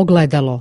ogledalo.